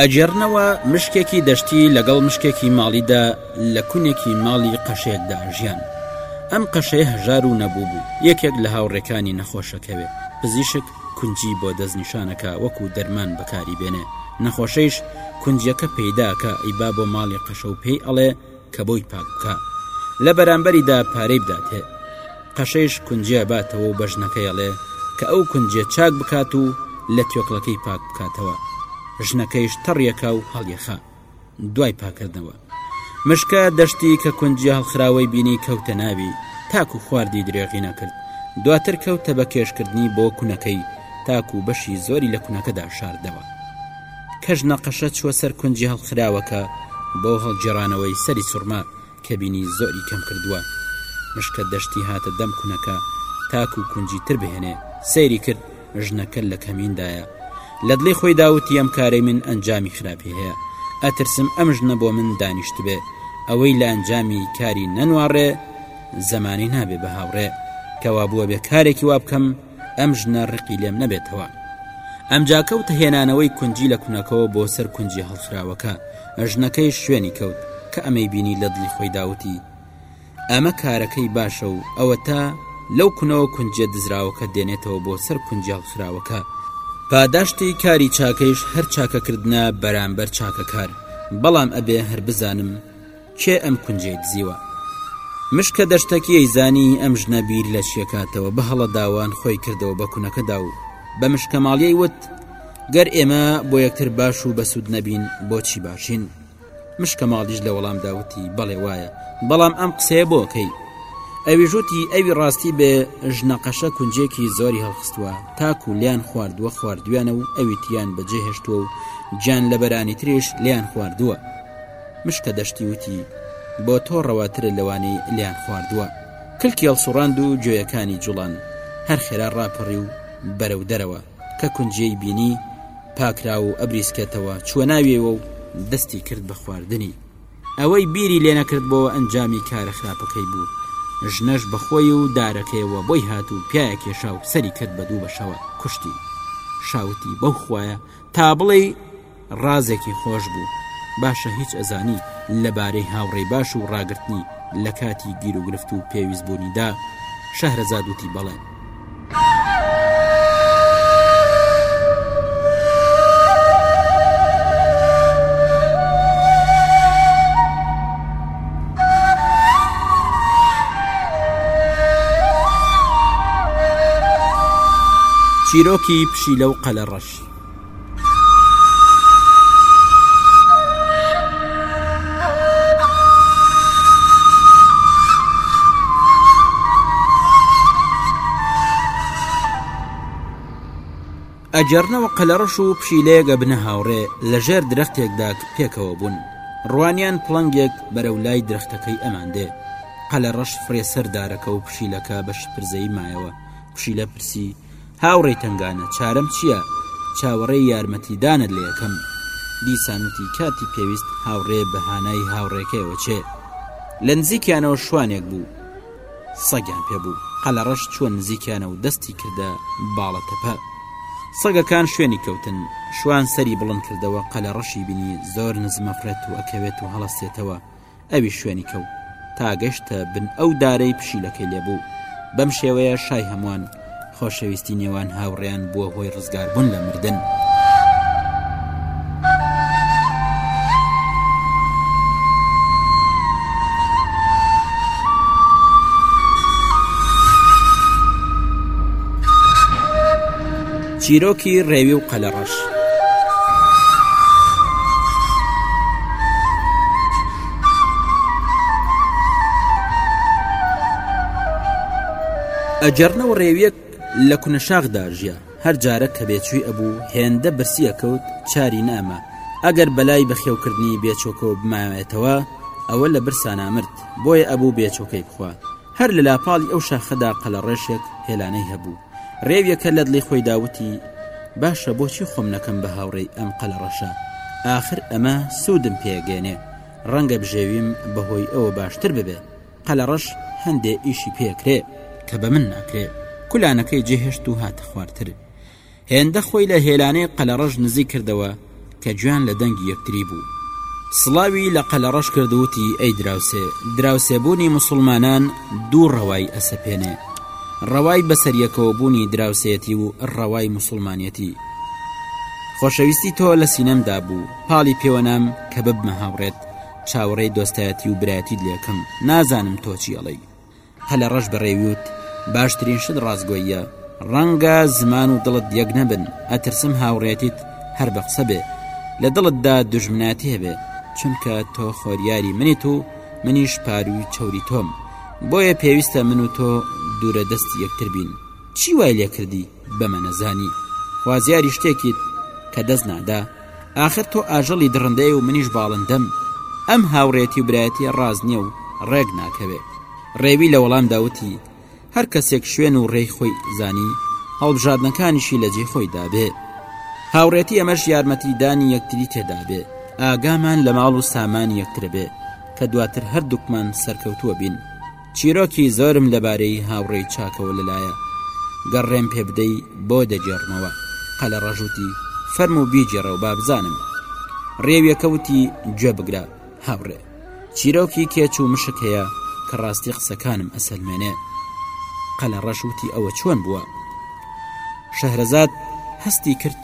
ئەگێڕنەوە مشکێکی دەشتی لەگەڵ مشکێکی ماڵیدا لە کونێکی ماڵی قەشێکدا ژیان ئەم قەشەی هەژار و نەبوو بوو یەکێک لە هاوڕێکانی نەخۆشەکەوێت پزیشک کونجی بۆ دەستنیشانەکە وەکو دەرمان بەکاری بێنێ نەخۆشەیش کونجەکە پێداکە ئەیبا بۆ ماڵی قەشە و پێی ئەڵێ کە بۆی پاک بکا لە بەرامبەریدا پارەی بداتێ قەشەیش کونجیا باتەوە و بەژنەکەیەڵێ کە ئەو کونجێ چاک بکات و لە توێکڵەکەی پاک بکاتەوە ژنەکەیش تەڕیەکە و هەڵیەخا دوای پاکردنەوە مشکە دەشتی کە کونجی هەڵخراوەی بینی کەوتە ناوی تاکو خواردی درێغی نەکرد دواتر کەوتە بە کێشکردنی بۆ کونەکەی تاکو بەشی زۆری لە کونەکەدا شاردەوە کەژ نەقەشە چووە سەر کونجی هەڵخراوەکە بۆ هەڵگێڕانەوەی سەری سوڕما کە بینی زۆری کەم کردووە مشکە دەشتی هاتە دەم کونەکە تاکو کونجی تر بهێنێ سەیری کرد ژنەکە لە کەمیندایە لە دڵی خۆی داوت یەم کارەی من ئەنجامی خراپی هەیە ئەترسم ئەم ژنە بۆ من دانیشت بێ ئەوەی لە ئەنجامی کاری نەنواڕێ زەمانی نابێ بە هاوڕێ کەوا بووە بێ کارێکی وا بکەم ئەم ژنە ڕقی لێم نەبێتەوە ئەمجا کەوتە هێنانەوەی کونجی لە کونەکەەوە بۆ سەر کونجی هەڵخراوەکە ئەژنەکەی شوێنی کەوت کە ئەمەی بینی لە دڵی خۆی داوتی ئەمە کارەکەی باشە و ئەوە تا لەو کونەوە کونجە دزراوەکە دێنێتەوە بۆ سەر کونجی هەڵخراوەکە پاداشتی کاری چاکەیش هەر چاکەکردە بەرامبەر چاکەکار بەڵام ئەبێ هەر بزانم کێ ئەم کونجەی دزیوە؟ مشکە دەشتەکیەی زانی ئەم ژنە بیر لە چیەکاتەوە بە هەڵە داوان خۆی کردەوە بە کونەکەدا و بە مشکەماڵیەی وت گەر ئێمە بۆ یەکتر باش و بەسوود نەبین بۆچی باشین مشکەماڵیش لە وەڵام داوتی بەڵێ وایە بەڵام ئەم قسەیە بۆکەی ئەوی ژووتی ئەوی ڕاستی بێ ژنەقەشە کونجێکی زۆری هەڵخستووە تاکو لیان خواردووە خواردویانە و ئەوی تیان بەجێهێشتووە و گیان لەبەرانی تریش لیان خواردووە مشکە دەشتی وتی بۆ تۆ ڕەواترە لەوانەی لیان خواردووە کلکی هەڵسوڕاند و گوێیەکانی جوڵان هەر خێرا ڕاپەڕی و بەرەو دەرەوە کە کونجیەی بینی پاکرا و ئەبریسکێتەوە چووە ناویەوە و دەستی کرد بە خواردنی ئەوەی بیری لێ نەکردبەوە ئەنجامی کارە خراپەکەی بوو ژنەش بەخۆی و دارەکەیەوە بۆی هات و پیاە کێشا و سەری کرد بە دوو بەشەوە کوشتی شاوتی بەو خویە تا بڵێ ڕازێکی خۆش بوو باشە هیچ ئەزانی لەبارەی هاوڕێی باش و ڕاگررتنی لە کاتی گیرروگرفت و پێویست بوونیدا شەهرەزادوتی بەڵێ چیرۆکی پشیلە و قەلە ڕەش ئەگەڕنەوە قەلەڕەش و پشیلەیەک ئەبنە هاوڕێ لە ژێر درەختێکدا پێکەوە بوون ڕوانیان پڵنگێک بەرەو لای درەختەکەی ئەمان دێ قەلەڕەش فرێسەر دارەکە و پشیلەکە بە شپرزەی مایەوە پشیلە پرسی هاوڕێی تەنگانە چارەم چییە؟ چاوەڕێی یارمەتیدانت لێ ئەکەم. دیسان وتی کاتی پێویست هاوڕێ بە هانای هاوڕێکەیەوە چێ. لە نزیکیانەوە شوانێک بوو. سەگیان پێ بوو. قەلەڕەش چووە نزیکیانە و دەستی کردە باڵە تەپە. سەگەکان شوێنی کەوتن. شوان سەری بڵند کردەوە قەلەڕەشی بینی زۆر نزمە فرێت و ئەکەوێت و هەڵەستێتەوە. ئەویش شوێنی کەوت تا گەشتە بن ئەو دارەی پشیلەکەی لێبوو بەم شێوەیە شای هەمووان خۆشەویستی نێوان هاوڕێیان بووە هۆی ڕزگاربوون لە مردن. چیرۆکی ڕێوی و قەلەڕەش ئەجەرنە و ڕێویەک لە کونە شاخدا ژە هەر جارە کە بێچووی ئەبوو هێندە برسیە کەوت چاری نامە ئەگەر بەلای بەخێوکردنی بێچۆکەوە بماوێتەوە ئەوە لە برسا نامرد بۆیە ئەبوو بێچۆکەی بخوا هەر لە لاپاڵی ئەو شاخەدا قەلەڕێشێک هێلانەی هەبوو ڕێویەکە لە دڵی خۆیدا وتی باشە بۆچی خۆم نەکەم بە هاوڕێی ئەم قەلە ڕەشە ئاخر ئەمە سوودم پێگەێنێ ڕەنگە بژێویم بەهۆی ئەوە باشتر ببێ قەلە ڕەش هەندێ ئیشی پێکرێ کە بە من ناکرێ کولانەکەی جێهێشت و هاتە خوارتر هێندە خۆی لە هێلانەی قەلەڕەش نزیک کردەوە کە گوێیان لە دەنگی یەکتری بوو سڵاوی لە قەلەڕەش کرد وتی ئەی دراوسێ دراوسێبوونی مسلمانان دوو ڕەوای ئەسەپێنێ ڕەوای بەسەریەکەوە بوونی دراوسێتی و ڕەوای مسلمانەتی خۆشەویستی تۆ لە سینەمدا بوو پاڵی پێوەنام کە ببمە هاوڕێت چاوەڕێی دۆستایەتی و برایەتیت لەکەم نازانم تۆ چیڵی هەلە ڕەش بە ڕێووت باشترین شت ڕاستگۆییە ڕەنگە زمان و دڵت یەک نەبن ئەترسم هاوڕێتیت هەر بە قسە بێ لە دڵتدا دوژمنایەتی هەبێ چونکە تۆ خۆریاری منیت و منیش پارووی چەوری تۆم بۆیە پێویستە من و تۆ دوورە دەستی یەکتر بین چی وای لێ کردی؟ بەمە نەزانی خوازیاری شتێکیت کە دەست نادا ئاخر تۆ ئاژەڵی دڕندەیە و منیش باڵندەم ئەم هاوڕێتی و برایەتی ڕاز نییە و ڕێک ناکەوێت ڕێوی لە وەڵام داوتی هەر کەسێک شوێن و ڕێی خۆی زانی هەڵبژاردنەکانیشی لە جێ خۆی دابێ هاوڕێتی ئەمەش یارمەتیدانی یەکتری تێدابێ ئاگامان لە ماڵ و سامانی یەکترە بێ کە دواتر هەردووکمان سەرکەوتووە بین چیرۆکی زۆرم لەبارەی هاوڕێی چاکەوە لەلایە، گەر ڕێم پێ بدەی بۆ دەگێڕمەوە. قەلەڕەش وتی، فەرموو بیگێڕەوە با بزانم. ڕێویەکە وتی، گوێ بگرە هاوڕێ. چیرۆکی کێچ و مشک هەیە کە ڕاستی قسەکانم ئەسەلمێنێ. قەلەڕەش وتی، ئەوە چۆن بووە؟ شەهرەزاد هەستی کرد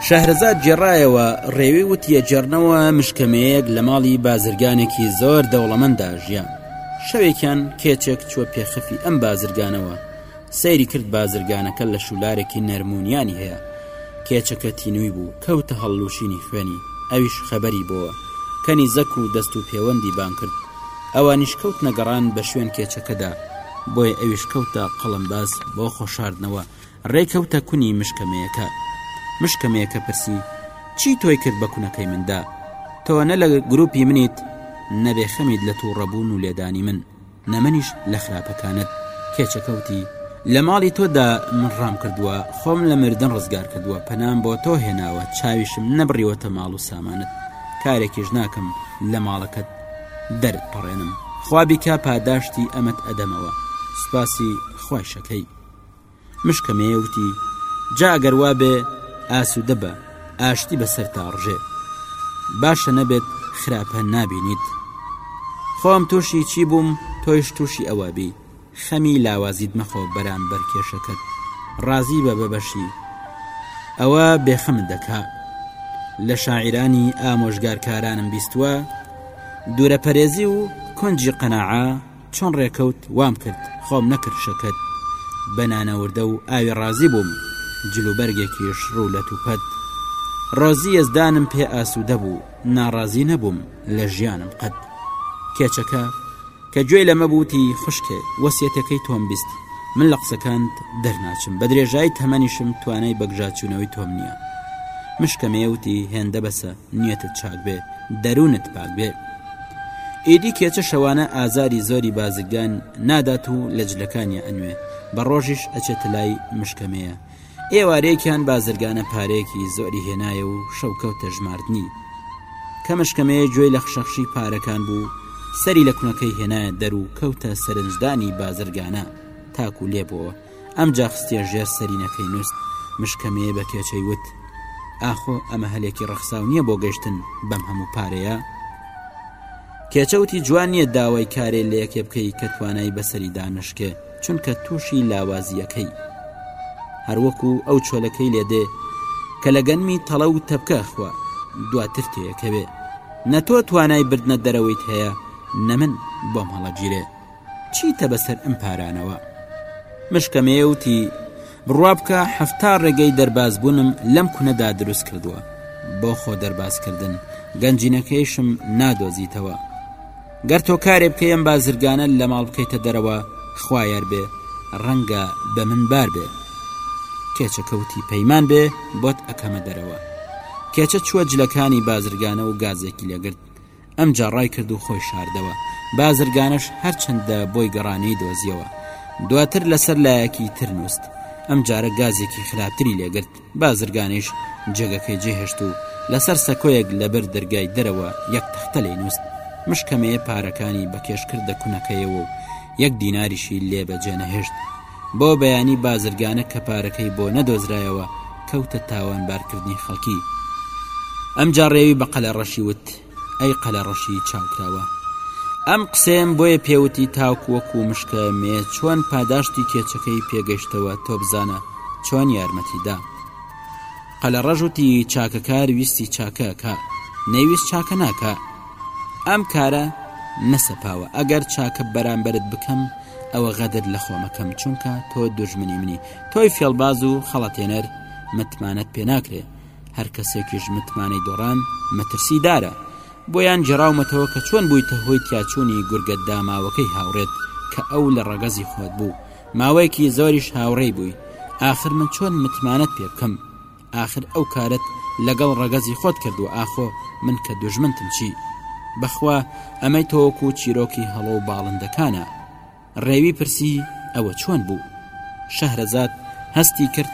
شەهرەزاد گێڕایەوە، ڕێوی وتیە جێڕنەوە مشکەمەیەک لە ماڵی بازرگانێکی زۆر دەوڵەمەندا ژیا. شەوێکیان کێچێک چوە پێخەفی ئەم بازرگانەوە، سەیری کرد بازرگانەکە لە شولارێکی نەرمونیانی هەیە، کێچەکە تینوی بوو، کەوتە هەڵلوشینی خوێنی، ئەویش خەبەری بۆوە، کەنیزەک و دەست و پێوەندی بانگ کرد، ئەوانیش کەوتنە گەڕان بە شوێن کێچەکەدا، بۆیە ئەویش کەوتە قەڵەمباز بۆ خۆشاردنەوە، ڕێ کەوتە کونی مشکە مێەکە. مشکە مێەکە پرسی، چی تۆی کرد بە کونەکەی مندا؟ تۆ نە لە گروپی منیت، نە بێ خەمیت لە تووڕەبوون و لێدانی من، نە منیش لە خراپەکانت. کێچەکە وتی، لە ماڵی تۆدا من ڕام کردووە، خۆم لە مردن ڕزگار کردووە، پەنام بۆ تۆ هێناوە، چاویشم نەبڕیوەتە ماڵ و سامانت، کارێکیش ناکەم لە ماڵەکەت دەرت پەڕێنم. خوا بیکا پاداشتی ئەمەت ئەدەمەوە. سوپاسی خوایشەکەی. مشکەمێ وتی جا ئەگەر وابێ ئاسوودە بە ئاشتی بەسەر تاڕژێ باشە نەبێت خراپە نابینیت خۆم تووشی چی بووم تۆیش تووشی ئەوابی خەمی لاوازیت مەخۆ بەرامبەر کێشەکەت ڕازی بە بەبەشی ئەوە بێخەم دەکا لە شاعرانی ئامۆژگارکارانم بیستوە دوورە پەرێزی و کونجی قەنەعە چۆن ڕێکەوت وام کرد خۆم نەکرد شەکەت بە نانەوردە و ئاوێ ڕازی بووم جلوبەرگێکیش ڕوو لە توپەت ڕۆزی یەزدانم پێ ئاسوودە بوو ناڕازی نەبووم لە ژیانم قەت کێچەکە کە گوێی لەمە بووتی خوشکێ وەسیەتەکەی تۆم بیست من لە قسەکانت دەرناچم بە درێژای تەمەنیشم توانای بەگژاچوونەوەی تۆم نییە مشکەمێوتی هێندە بەسە نیەتت چاک بێ دەروونت پاک بێ ئیدی کێچە شەوانە ئازاری زۆری بازگان نادات و لە جلەکانی ئەنوێ بە ڕۆژیش ئەچێتە لای مشکەمەیە ئێوارەیەکیان بازرگانە پارەیەکی زۆری هێنایە و شەوکەوتە ژماردنی کە مشکەمەیە گوێی لە خشەخشی پارەکان بوو سەری لە کونەکەی هێنایە دەرو کەوتە سەرنجدانی بازرگانە تاکو لێبەوە ئەمجا خستیە ژێر سەرینەکەی نوست مشکەمێ بە کێچەی وت ئاخۆ ئەمە هەلێکی ڕەخساو نییە بۆ گەشتن بەم هەموو پارەیە کێچەوتی جوان نییە داوای کارێ لە یەکێ بکەی کە توانای بەسەری دانشکێ چونکە تووشی لاوازیەکەی هەروەکو ئەو چۆلەکەی لێدێ کە لە گەنمی تەڵە و تەبکەخوا دواتر تێەکەوێ نە تۆ توانای بردنە دەرەوەیت هەیە نەمن بۆم هەڵەگیرێ چیتە بەسەر ئەم پارانەوە؟ مشکەمێ وتی، بڕوا بکە حەفتا ڕێگەی دەربازبوونم لەم کونەدا دروست کردووە، بۆ خۆ دەربازکردن گەنجینەکەیشم نادۆزیتەوە. گەر تۆ کارێ بکەی ئەم بازرگانە لە ماڵ بکەیتە دەرەوە، خوا یار بێ، ڕەنگە بە من بار بێ. کێچەکە وتی، پەیمان بێ بۆت ئەکەمە دەرەوە. کێچە چووە جلەکانی بازرگانە و گازێکی لێ گرت. ئەمجا ڕای کرد و خۆی شاردەوە، بازرگانەش هەرچەندە بۆی گەڕا نەیدۆزییەوە، دواتر لەسەر لایەکی تر نووست، ئەمجارە گازێکی خراپتری لێ گرت، بازرگانیش جێگەکەی جێهێشت و لەسەر سەکۆیەک لەبەر دەرگای دەرەوە یەک تەختە لێی نووست، مشکەمەیە پارەکانی بەکێش کردە کونەکەیەوە و یەک دیناریشی لێ بەجێنەهێشت. بەو بەیانی بازرگانە کە پارەکەی بۆ نەدۆزرایەوە کەوتە تاوانبارکردنی خەڵکی. ئەمجا ڕێوی بە قەلەڕەشی وت، ئەی قەلەڕەشی چاوکراوە! ئەم قسەیەم بۆیە پێ وتی تاوکو وەکو مشکە مێ چۆن پاداشتی کێچەکەی پێگەشتەوە تۆ بزانە چۆن یارمەتی دا. قەلەڕەش وتی چاکەکار ویستی چاکە ئەکا نەیویست چاکە ناکا ئەم کارە نەسەپاوە ئەگەر چاکە بەرامبەرت بکەم ئەوە غەدر لە خۆمەکەم چونکە تۆ دوژمنی منی تۆی فێڵباز و خەڵەتێنەر متمانەت پێ ناکرێ هەر کەسێکیش متمانەی دۆڕان مەترسی دارە بۆیان جێراومەتەوە کە چۆن بوویتە هۆی تیاچوونی گورگە داماوەکەی هاوڕێت کە ئەو لە ڕەگەزی خۆت بوو ماوەیەکی زۆریش هاوڕێی بووی ئاخر من چۆن متمانەت پێ بکەم ئاخر ئەو کارت لەگەڵ ڕەگەزی خۆت کردووە ئاخۆ من کە دوژمنتم چی بەخوا ئەمەی تۆوەکو و چیرۆکی هەڵۆ و باڵندەکانە ڕێوی پرسی ئەوە چۆن بوو شەهرەزاد هەستی کرد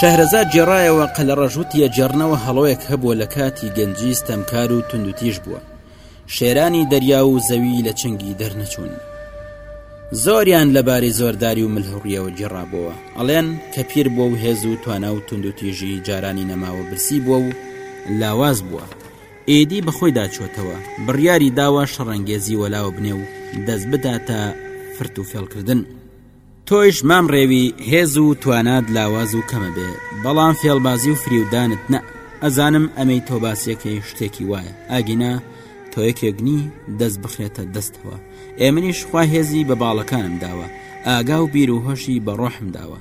شەهرەزاد گێڕایەوە قەلەڕەش وتیە جێڕنەوە هەڵۆیەک هەبووە لە کاتی گەنجی ستەمکار و توندوتیژ بووە شێرانی دەریا و زەوی لە چنگی دەرنەچوون زۆریان لەبارەی زۆرداری و ملهوڕیەوە گێڕابەوە ئەڵێن کە پیر بووە و هێز و توانا و توندوتیژی جارانی نەماوە برسی بووە و لاواز بووە ئێدی بەخۆیدا چۆتەوە بڕیاری داوە شەڕەنگێزی وەلاوە بنێ و دەست بداتە فرت و فێڵکردن تۆیش مام ڕێوی هێز و توانات لاواز و کەمە بێ بەڵام فێڵبازی و فریودانت نە ئەزانم ئەمەی تۆ باسیەکەی شتێکی وایە ئاگینا تۆ یەکێگنی دەست بخرێتە دەستەوە ئێمنیش خوا هێزی بە باڵەکانم داوە ئاگا و بیر و هۆشی بە ڕۆحم داوە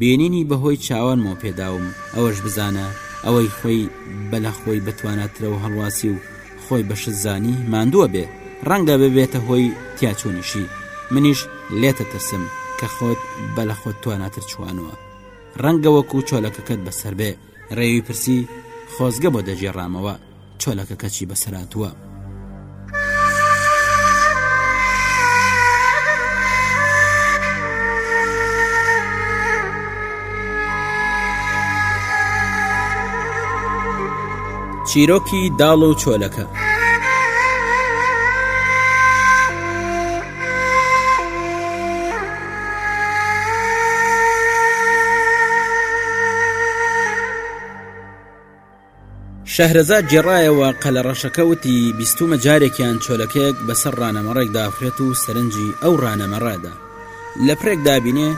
بینینی بە هۆی چاوانمەوە پێداوم ئەوەش بزانە ئەوەی خۆی بە لە خۆی بەتواناترەوە هەڵواسی و خۆی بە شت زانی ماندووە بێ ڕەنگە ببێتە هۆی تیاچوونیشی منیش لێتە ترسم کە خۆت بە لە خۆت تواناتر چوانوە ڕەنگە وەکو چۆلەکەکەت بەسەر بێ ڕێوی پرسی خۆزگە بۆ دەگێڕامەوە چۆلەکە کەچی بەسەر هاتووە. چیرۆکی داڵ و چۆلەکە شەهرەزاد گێڕایەوە قەلەڕەشەکە وتی بیستومە جارێکیان چۆلەکەیەک بەسەر ڕانەمەڕێک داخرێت و سەرنجی ئەو ڕانەمەڕەدا لە پرێک دابینێ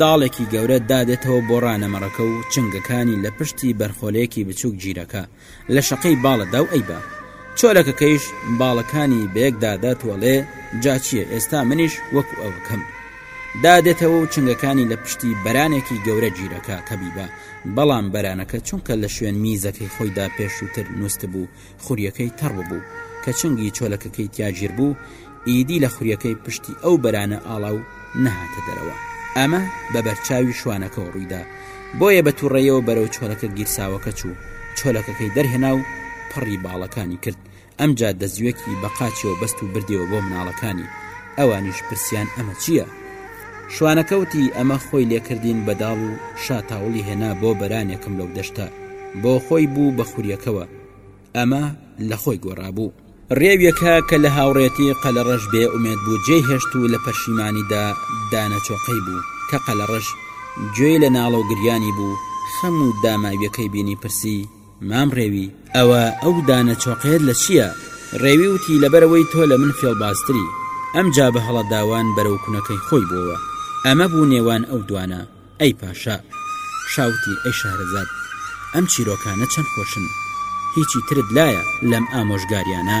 داڵێکی گەورە دادێتەوە بۆ ڕانەمەڕەکە و چنگەکانی لە پشتی بەرخۆلەیەکی بچووک گیرەکە لە شەقەی باڵەدا و ئەیبا چۆلەکەکەیش باڵەکانی بەیەکدا داتوەڵێ جاچیە ئێستا منیش وەکو ئەوەکەم دادێتەوە و چنگەکانی لە پشتی بەرانێکی گەورە گیرەکە کە بیبە بەڵام بەرانەکە چونکە لە شوێن میزەکەی خۆیدا پێشووتر نووستبوو خوریەکەی تەڕ ببوو کە چنگی چۆلەکەکەی تیا گیربوو، ئیدی لە خوریەکەی پشتی ئەو بەرانە ئاڵا و نەهاتە دەرەوە. ئەمە بە بەرچاوی شوانەکەوە ڕوویدا، بۆیە بە تووڕەیەوە بەرەو چۆلەکە گیرساوەکە چوو، چۆلەکەکەی دەرهێنا و پەڕی باڵەکانی کرد، ئەمجا دەزووێکی بە قاچیەوە بەست و بردیەوە بۆ مناڵەکانی ئەوانیش پرسیان ئەمە چییە شوانەکەوتی ئەمە خۆی لێکردین بەداڵ و شاتاوڵی هێنا بۆ بەرانێکم لەو دەشتە بۆ خۆی بوو بە خوریەکەوە ئەمە لە خۆی گۆڕابوو ڕێویەکە کە لە هاوڕێتی قەلەڕەش بێ ئومێد بوو جێ هێشت و لە پەشیمانیدا دانەچۆقەی بوو کە قەلەڕەش گوێی لە ناڵە و گریانی بوو خەم و داماویەکەی بینی پرسی مام ڕێوی، ئەوە ئەو دانە چۆقەیەت لە چییە؟ ڕێوی وتی، لەبەرئەوەی تۆ لە من فێڵبازتری. ئەمجا بە هەڵەداوان بەرەو کونەکەی خۆی بووەوە. ئەمە بوو نێوان ئەو دوانە. ئەی پاشا! شا وتی، ئەی شەهرەزاد! ئەم چیرۆکانە چەند خۆشن! هیچی ترت لایە لەم ئامۆژگارییانە؟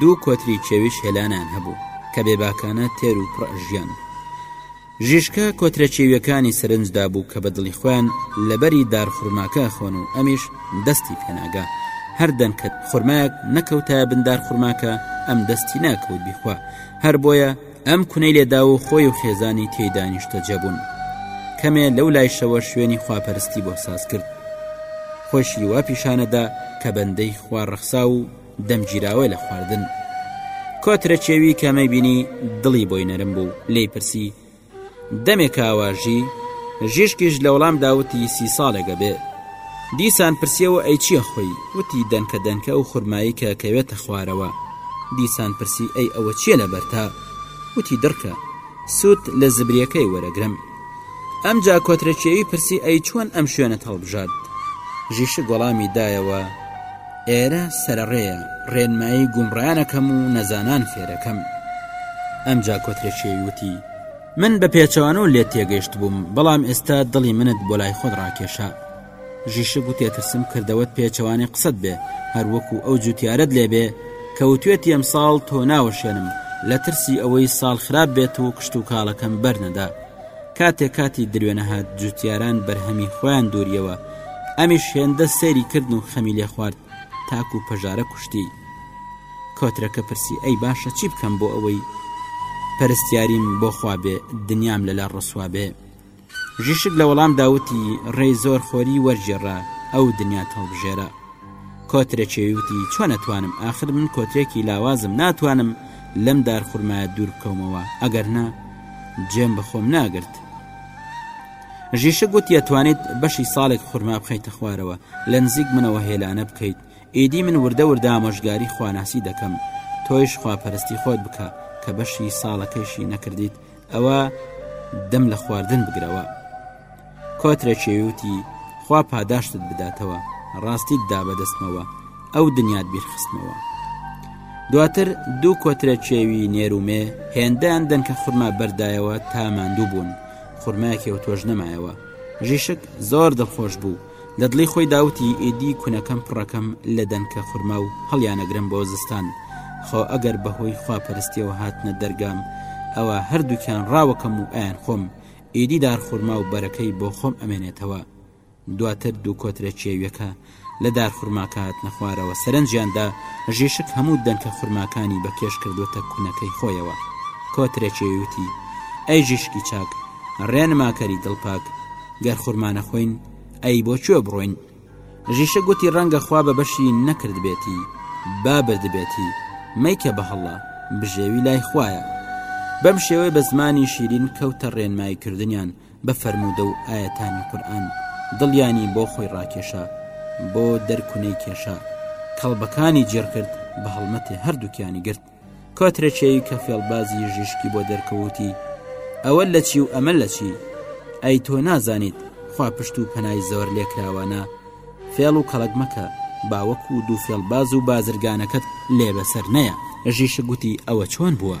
دوو کۆتری کێویش هێلانیان هەبوو کە بێباکانە تێر و پڕ ئەژیان ژیشکە کۆترە چێویەکانی سەرنجدا بوو کە بە دڵی خۆیان لەبەری دارخورماکە خۆن و ئەمیش دەستی پێناگە هەر دەنکت خورمایەک نەکەوتە بندار خورماکە ئەم دەستی ناکەوت بیخوا هەر بۆیە ئەم کونەی لێدا و خۆی و خێزانی تێدانیشتە جەبوون کەمێ لەو لایشەوە شوێنی خواپەرستی بۆ ساز کرد خۆشی وا پیشانەدا کە بەندەی خوا ڕەخسا و دەمگیراوە لە خواردن کۆترە چێوی کە مەیبینی دڵی بۆی نەرم بوو لی پرسی دەمێکاواژی ژیشکیش لە وڵام داوتی سی ساڵێگە بێ دیسان پرسیەوە ئەی چییە خۆی وتی دەنکە دەنکە و خورمایی کە کەوێتە خوارەوە دیسان پرسی ئەی ئەوە چییە لە بەرتا وتی دڕکە سوود لە زبریەکەی وەرەگرم ئەمجا کۆترەچێوی پرسی ئەی چۆن ئەم شوێنە هەڵبژارد ژیشە گۆڵامی دایەوە ئێرە سەرەڕێیە ڕێنمایی گومڕایان ئەکەم و نەزانان فێرەکەم ئەمجا کۆترێشیەوی وتی من بە پێچەوانە و لێت تێگەشت بووم بەڵام ئێستا دڵی منت بۆ لای خۆت ڕاکێشە ژیشە گوتێ ترسم کردەوەت پێچەوانەی قسەت بێ هەروەکو ئەو جوتیارەت لێبێ کەوتێتی ئەم ساڵ تۆ ناوەشێنم لە ترسی ئەوەی ساڵ خراپ بێت و کشت و کاڵەکەم بەرنەدا کاتێ کاتی دروێنە هات جوتیاران بەرهەمی خۆیان دووریەوە ئەمیش هێندە سەیری کردن و خەمی لێ خوارد تاک و پەژارە کوشتی کۆترەکە پرسی ئەی باشە چی بکەم بۆ ئەوەی پەرستیاریم بۆ خوا بێ دنیام لەلا ڕسوا بێ ژیشک لە وەڵام داوتی ڕێی زۆر خۆری وەرجێڕە ئەو دنیا هەڵبژێرە کۆترەچێویوتی چۆ نەتوانم آخر من کۆترێکی لاوازم ناتوانم لەم دار خورمایە دوور بکەومەوە ئەگەر نا جێم بەخۆم ناگرت ژیشە گوتی ئەتوانێت بەشی ساڵێک خورما بخەیتە خوارەوە لە نزیک منەوە هێلانە بکەیت ئیدی من وردە وردە ئامۆژگاری خواناسی دەکەم تۆیش خواپەرستی خۆت بکە کە بەشی ساڵەکەیشی نەکردیت ئەوە دەم لە خواردن بگرەوە کۆترەکێوتی خوا پاداشتت بداتەوە ڕاستیت دا بەدەستمەوە ئەو دنیات بیرخستمەوە دواتر دوو کۆترە چێوی نێرومێ هێندان دەنکە خورما بەردایەوە تا ماندوو بوون خورماکێ و تۆش نەمایەوە ژیشک زۆر دڵخۆش بوو لە دڵی خۆی داوتی ئیدی کونەکەم پڕەکەم لە دەنکە خورما و هەڵیانەگرم بۆ زستان خۆ ئەگەر بەهۆی خواپەرستیەوە هاتنە دەرگام ئەوە هەردووکیان ڕاوەکەم و ئەیان خۆم ئیدی دارخورما و بەرەکەی بۆ خۆم ئەمێنێتەوە دواتر دوو کۆترە کێویەکە لە دارخورماکە هاتنە خوارەوە سەرنجیاندا ژیشک هەموو دەنکە خورماکانی بە کێش کردوتە کونەکەی خۆیەوە کۆترە کێویوتی ئەی ژیشکی چاک ڕێنماکەری دڵپاک گەر خورمانە خۆین ئەی بۆ کوێ بڕۆین ژیشک گوتی ڕەنگە خوا بە بەشی نەکردبێتی با بردبێتی، مەیکە بە هەڵە، بژێوی لای خوایە. بەم شێوەی بە زمانی شیرین کەوتە ڕێنمایی کردنیان بە فەرموودە و ئایەتانی قورئان، دڵیانی بۆ خۆی ڕاکێشا، بۆ دەرکونەی کێشا، کەڵبەکانی جێڕ کرد، بە هەڵمەتێ هەردووکیانی گرت. کۆترەچێوی کە فێڵبازی ژیشکی بۆ دەرکەوتی ئەوە لە چی و ئەمە لە چی ئەی تۆ نازانیت خوا پشت و پەنای زۆر لێکراوانە فێڵ و کەڵک مەکە باوەک و دوو فێڵباز و بازرگانەکەت لێ بەسەر نەیە ژیشە گوتی ئەوە چۆن بووە؟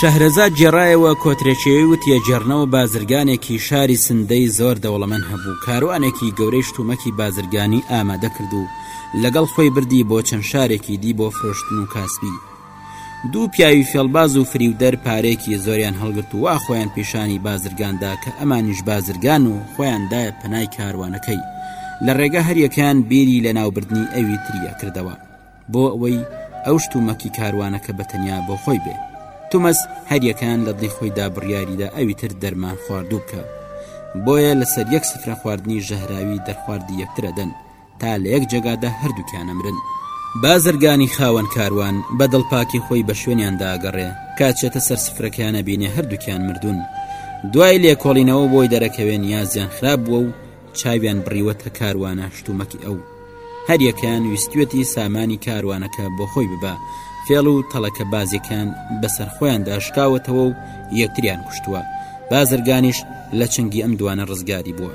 شەهرەزاد گێڕایەوە کۆترێکێوی وتیە جێرنەوە بازرگانێکی شاری سندەی زۆر دەوڵەمەند هەبوو کاروانێکی گەورەی شتومەکی بازرگانی ئامادە کرد و لەگەڵ خۆی بردی بۆ چەند شارێکی دی بۆ فرۆشتن و کاسبی دوو پیاوی فێڵباز و فریودەر پارێکی زۆریان هەڵگرت و وا خۆیان پیشانی بازرگاندا کە ئەمانیش بازرگان و خۆیان دایە پەنای کاروانەکەی لە ڕێگە هەریەکەیان بیری لە ناوبردنی ئەوی تریە کردەوە بۆ ئەوەی ئەو شتومەکی کاروانەکە بە تەنیا بۆ خۆی بێ تومەس هەریەکان لە دڵی خۆیدا بڕیاریدا ئەوی تر دەرمان خواردوو بکە بۆیە لەسەر یەک سفرە خواردنی ژەهراوی دەرخواردی یەکترەدەن تا لە یەک جێگادا هەردووکیان ئەمرن. بازرگانی خاوەن کاروان بە دڵپاکی خۆی بە شوێنیاندا ئەگەڕێ، کە چێتە سەر سفرەکەیان ئەبینێ هەردووکیان مردوون. دوای لێکۆڵینەوە بۆی دەرەکەوێ نیازیان خراپ بووە و چاویان بڕیوەتە کاروانە شتومەکی ئەو. هەریەکەیان ویستویەتی سامانی کاروانەکە بۆ خۆی ببا، فێڵ و تەڵەکە بازیەکەیان بە سەر خۆیاندا شکاوەتەوە و یەکتریان کوشتووە، بازرگانیش لە چنگی ئەم دوانە ڕزگاری بووە.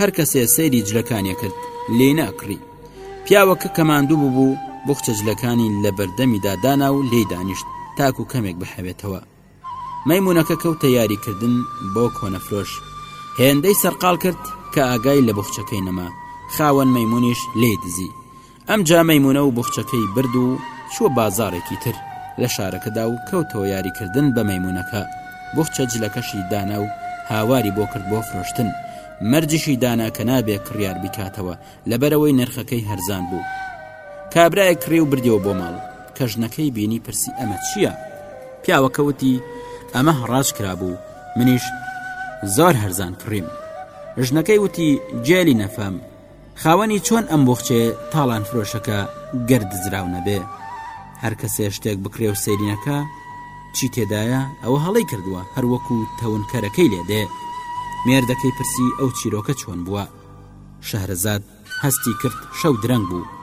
هەرکەسێ سەیری جلەکانیە کرد لێی ناکڕی. پیاوەکە کە ماندوو ببوو بوخچە جلەکانی لە بەردەمیدا دانا و لێی دانیشت تاکو کەمێک بحەوێتەوە. مەیمونەکە کەوتە یاری کردن بۆ کۆنەفرۆش. هێندەی سەرقاڵ کرد کە ئاگای لە بوخچەکەی نەما. خاوەن مەیمونیش لێی دزی. ئەمجا مەیمونە و بوخچەکەی برد و چووە بازاڕێکی تر لە شارەکەدا و کەوتەوە یاریکردن بە مەیمونەکە بوخچە جلەکەشی دانا و هاواری بۆ کرد بۆ فرۆشتن مەرجیشی دانا کە نابێ کڕیار بیکاتەوە لەبەرەوەی نرخەکەی هەرزان بوو کابرایەک کڕی و بردیەوە بۆ ماڵ کە ژنەکەی بینی پرسی ئەمە چییە پیاوەکەوتی ئەمە هەڕاج کرابوو منیش زۆر هەرزان کڕیم ژنەکەی وتی جێلی نەفام خاوەنی چۆن ئەم بخچێ تاڵان فرۆشەکە گەر دزراو نەبێ هەر کەسێ شتێک بکرێ و سەیرینەکە چی تێدایە ئەوە هەڵی کردووە هەروەکو تەونکەرەکەی لێ دێ مێردەکەی پرسی ئەو چیرۆکە چۆن بووە شەهرەزاد هەستی کرد شەو درەنگ بوو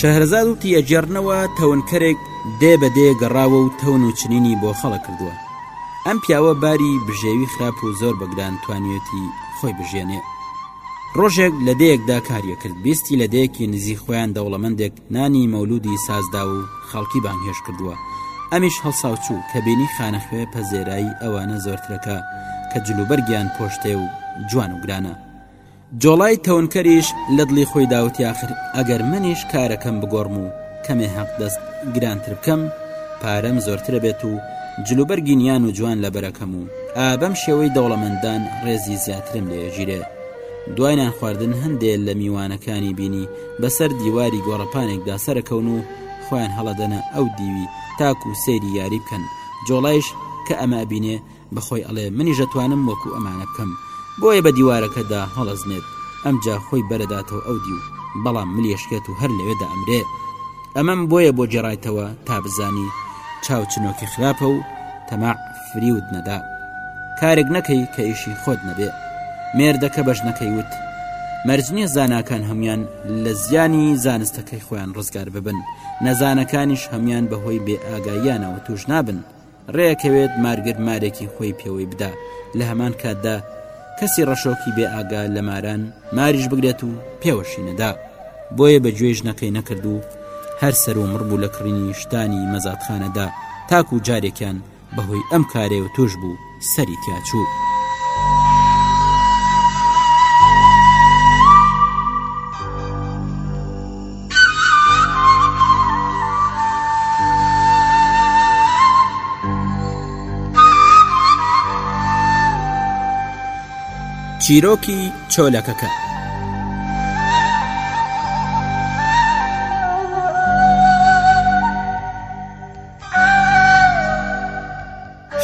شەهرزاد و تیەجێڕنەوە تەونکەرێک دێ بە دێ گەڕاوە و تەون و چنینی بۆ خەڵە کردووە ئەم پیاوە باری بژێوی خراپ و زۆر بەگران توانیەتی خۆی بژێنێ ڕۆژێک لە دێیەکدا کاریەکرد بیستی لە دێیەکی نزیک خۆیان دەوڵەمەندێک نانی مەولودی سازداو و خەڵکی بانگهێشت کردووە ئەمیش هەڵساوچوو کە بینی خانەخوێ پەزێرایی ئەوانە زۆرترەکە کە جلوبەرگیان پۆشتێ و جوان و گرانە جۆڵای تەونکەریش لە دڵی خۆی داوتیاخر ئەگەر منیش کارەکەم بگۆڕم و کەمێ هەق دەست گرانتر بکەم پارەم زۆرترە بێت و جلوبەرگی نیان و جوان لە بەرەکەم و ئابەم شێوەی دەوڵەمەندان ڕێزی زیاترم لێژیرێ دوای نان خواردن هەندێ لە میوانەکانی بینی بەسەر دیواری گۆڕەپانێکدا سەرەکەون و خۆیان هەڵەدەنە ئەو دیوی تاکو سەیری یاری بکەن جۆڵایش کە ئەمە بینێ بەخۆی ئەڵێ منیش ئەتوانم وەکو ئەمانە بکەم بۆیە بە دیوارەکەدا هەڵەزنێت ئەمجا خۆی بەرەداتەوە ئەو دیو بەڵام ملیشکێت و هەر لەوێدا ئەمرێ ئەمەم بۆیە بۆ جێڕایتەوە تا بزانی چاو چنۆکی خراپە و تەماع فریود نەدا کارێک نەکەی کە ئیشی خۆت نەبێ مێردەکە بەش نەکەی وت مەرجنیە زاناکان هەموان لە زیانی زانستەکەی خۆیان ڕزگار ببن نەزانەکانیش هەموان بەهۆی بێ ئاگاییانەوە توش نابن ڕێئەکەوێت مارگر مارێکی خۆی پێوەی بدا لە هەمان کاتدا کەسی ڕەشۆکی بێ ئاگا لە ماران ماریش بگرێت و پێوەشی نەدا بۆیە بە گوێی ژنەکەی نەکرد و هەر سەر و مڕ بوو لە کڕینی شتانی مەزاتخانەدا تاکو و جارێکیان بەهۆی ئەم کارێ و توش بوو سەری تیاچوو. چیرۆکی چۆلەکەکە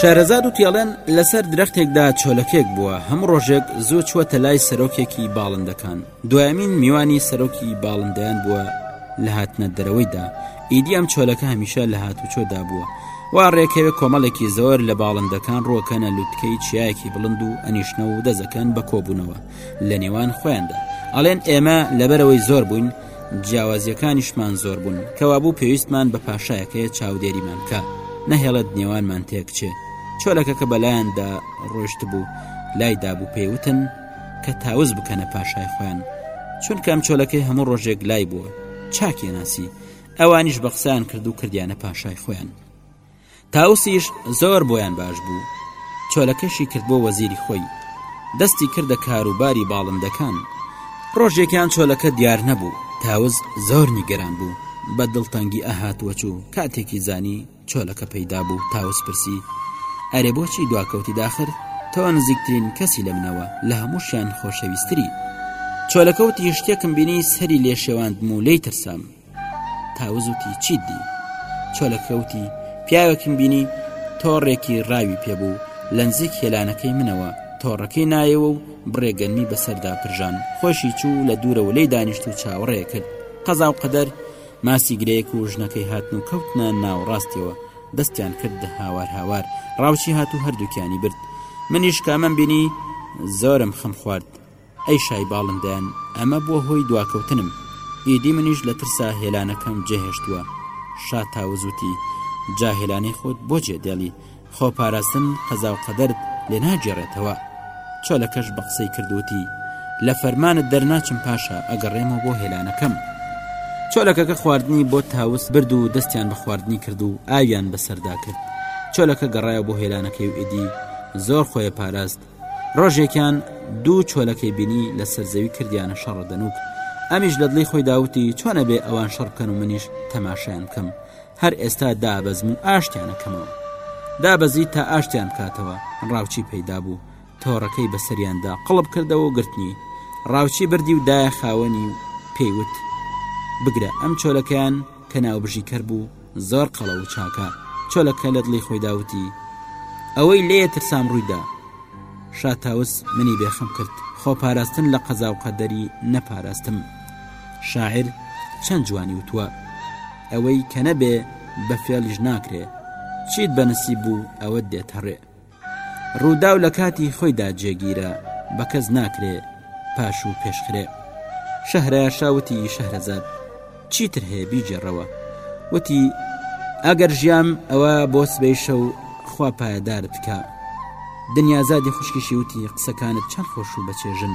شارەزاد و تیاڵێن لەسەر درەختێکدا چۆلەکێک بووە هەم ڕۆژێک زوو چووەتە لای سەرۆکێکی باڵندەکان دوایەمین میوانی سەرۆکی باڵندەیان بووە لە هاتنە دەرەوەیدا ئیدی ئەم چۆلەکە هەمیشە لە هاتوچۆدا بووە وا ڕێکەوێ کۆمەڵێکی زۆر لە باڵندەکان ڕوەکەنە لوتکەی چیایەکی بڵند و ئەنیشتنە و دەزەکەن بە کۆبوونەوە لە نێوان خۆیاندا ئەڵێن ئێمە لەبەرەوەی زۆر بووین جیاوازیەکانیشمان زۆر بوون کەوابوو پێویستمان بە پاشایەکەیە چاودێریمان بکە نەهێڵێت نێوانمان تێکچێ چۆلەکەکە بەلایاندا ڕۆشت بوو لای دابوو پێیوتن کە تاوز بکەنە پاشای خۆیان چونکە ئەم چۆلەکەی هەموو ڕۆژێک لای بووە چاکێ ناسی ئەوانیش بە قسان کرد و کردیانە پاشای خۆیان تاوسیش زۆر بۆیان باش بوو چۆلەکەشی کرد بۆ وەزیری خۆی دەستی کردە کاروباری باڵندەکان ڕۆژێکیان چۆلەکە دیار نەبوو تاوز زۆر نیگەران بوو بە دڵتەنگی ئەهاتوەچوو کاتێکی زانی چۆلەکە پەیدا بوو تاوس پرسی، ئەرێ بۆچی دواکەوتی داخر تۆ نزیکترین کەسی لە منەوە لە هەمووشیان خۆشەویستری؟ چۆلەکە وتی، شتێکم بینی سەری لێ شێواندم و لێی ترسام. تاوس وتی، چیت دی؟ چۆلەکە وتی، پیاوێکم بینی تۆڕێکی ڕاوی پێ بوو لە نزیک هێلانەکەی منەوە تۆڕەکەی نایەوە و بڕێ گەنمی بەسەردا پرژان خۆشی چوو لە دوورەوە لێی دانیشت و چاوەڕێ کرد قەزا و قەدەر ماسی گرێک و ژنەکەی هاتن و کەوتنە ناوەڕاستیەوە دەستیان کردە هاوار هاوار ڕاوچی هات و هەردووکیانی برد منیش کامەم بینی زۆرم خەم خوارد ئەی شای باڵندەیان ئەمە بووە هۆی دواکەوتنم ئیدی منیش لە ترسا هێلانەکەم جێهێشتووە شا تاوزوتی جاهێلانەی خۆت بۆ جێ دێڵی خۆ پاراستن قەزاو قەدەرت لێ ناگێڕێتەوە چۆلەکەش بە قسەی کرد وتی لە فەرمانت دەرناچم پاشا ئەگەڕێمەوە بۆ هێلانەکەم چۆلەکەکە خواردنی بۆ تاوس برد و دەستیان بە خواردنی کرد و ئاویان بەسەردا کرد چۆلەکە گەڕایە بۆ هێلانەکەی و ئیدی زۆر خۆیە پاراست ڕۆژێکیان دوو چۆلەکەی بینی لە سەرزەوی کردیانە شەڕدەنوک ئەمیش لە دڵی خۆی داوتی چۆنە بێ ئەوان شەڕکەن و منیش تەماشایان بکەم هەر ئێستا دابەزم و ئاشتیانە کەمەوە دابەزی تا ئاشتیان بکاتەوە ڕاوچی پەیدا بوو تۆڕەکەی بەسەریاندا قڵب کردەوە و گرتنی ڕاوچی بردی و دایە خاوەنی و پێیوت بگرە ئەم چۆلەکەیان کە ناوبژی کەر بوو زۆر قەڵە و چاکە چۆلەکە لە دڵی خۆی داوتی ئەوەی لێ ترسام ڕوویدا شاتاوس منی بێخم کرد خۆ پاراستن لە قەزا و قەدەری نەپاراستم شاعر چەند جوانی وتووە ئەوەی کە نەبێ بە فێڵیش ناکرێ چیت بە نسیب بوو ئەوەت دێت هەڕێ ڕووداو لە کاتی خۆیدا جێگیرە بە کەس ناکرێ پاش و پێشخرێ شەهرە شاوتی شەهرەزاد چیتر هەیە بیجێڕەوە وتی ئەگەر ژیام ئەوە بۆ سبەی شەو خوا پایەدارت بکە دنیازادی خوشکیشی وتی قسەکانت چەند خۆش و بەچێژن